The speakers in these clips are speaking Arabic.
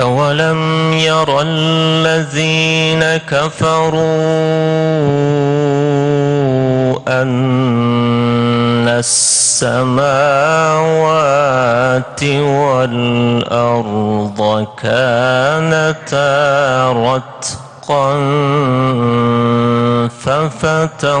أولم ير الذين كفروا أن السماوات والأرض كانتا رتقا ففتقناهما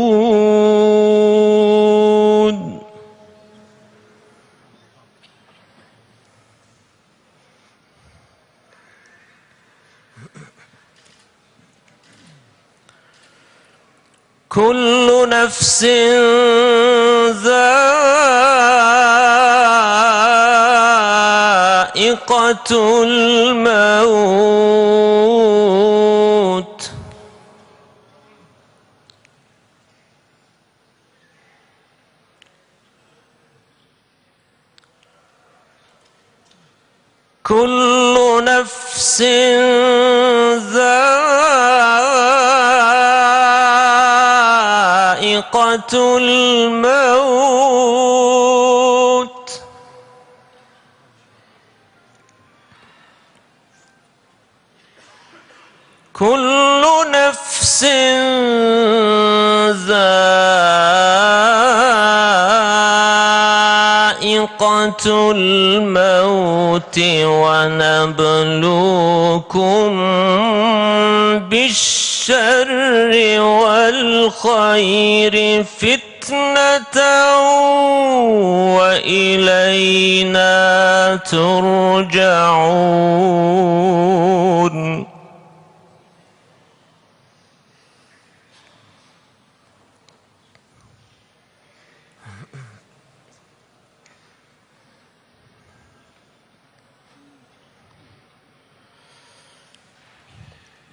ذائقة الموت. كل نفس ذائقة الموت. كل نفس ذائقة الموت ونبلوكم بالشر والخير فتنة وإلينا ترجعون.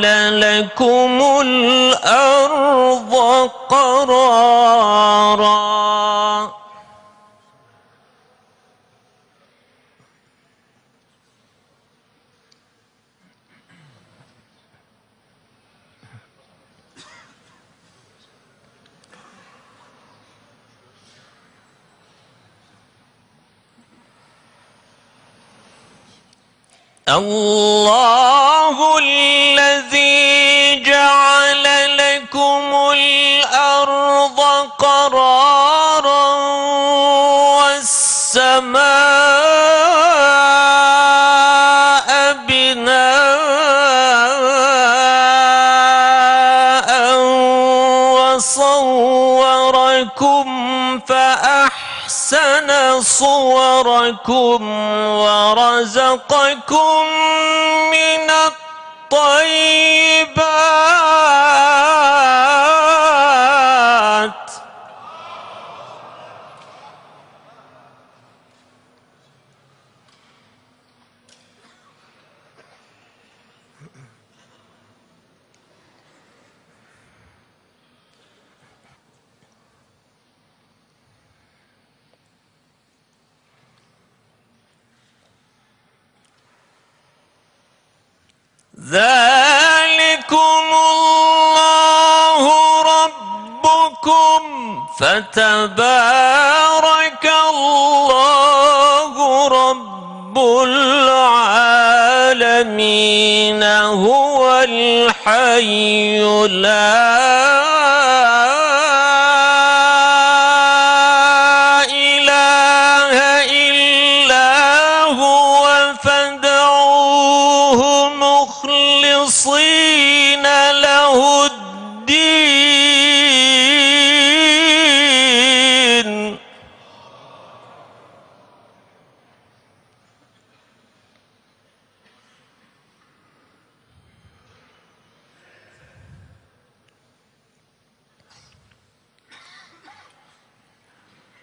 جعل لكم الأرض قرارا. الله الذي جعل لكم الأرض قرارا والسماء صوركم ورزقكم من الطيبات. ذلكم الله ربكم فتبارك الله رب العالمين هو الحي لا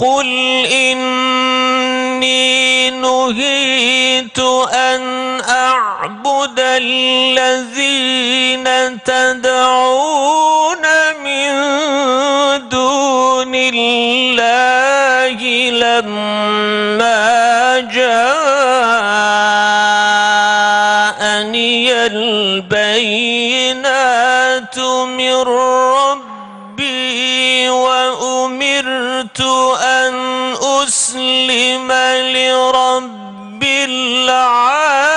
قل إني نهيت أن أعبد الذين تدعون من دون الله لما جاءني البينات من ربي العالمين.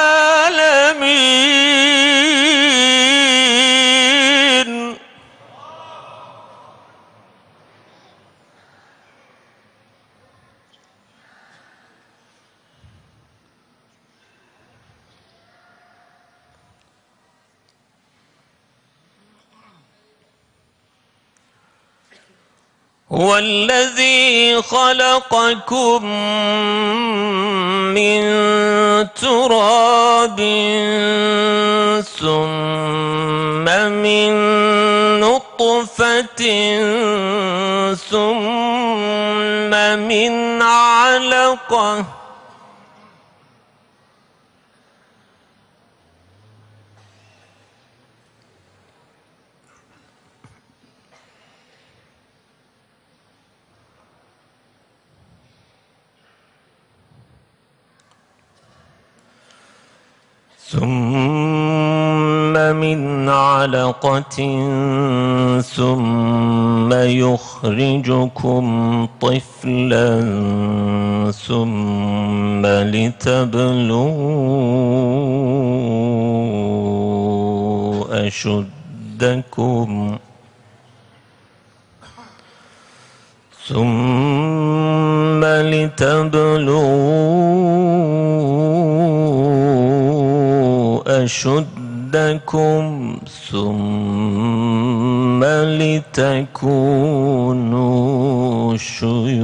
هو الذي خلقكم من تراب ثم من نطفة ثم من علقة ثم من علقة ثم يخرجكم طفلا ثم لتبلغوا أشدكم ثم لتبلغوا أشدكم ثم لتكونوا شيوخا.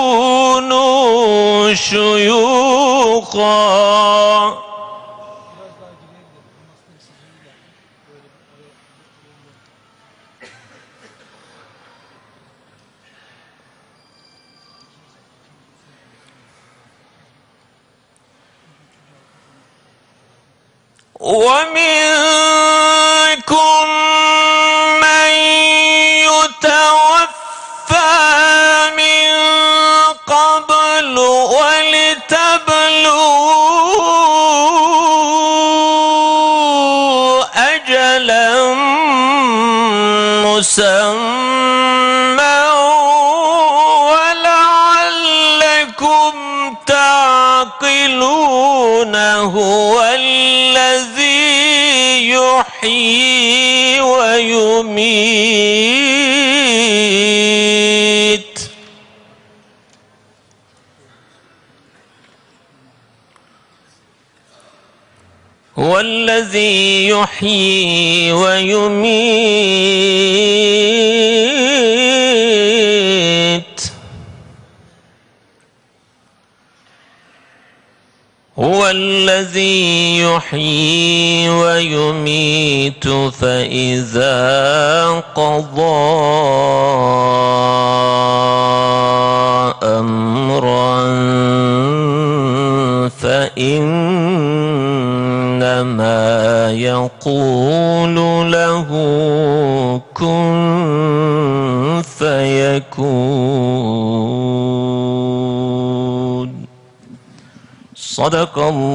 لتكونوا شيوخا. ومنكم أجلا مسمى ولعلكم تعقلون هو الذي يحيي ويميت. هو الذي يحيي ويميت. هو الذي يحيي ويميت فإذا قضى أمرا فإنما يقول له كن فيكون. صدق الله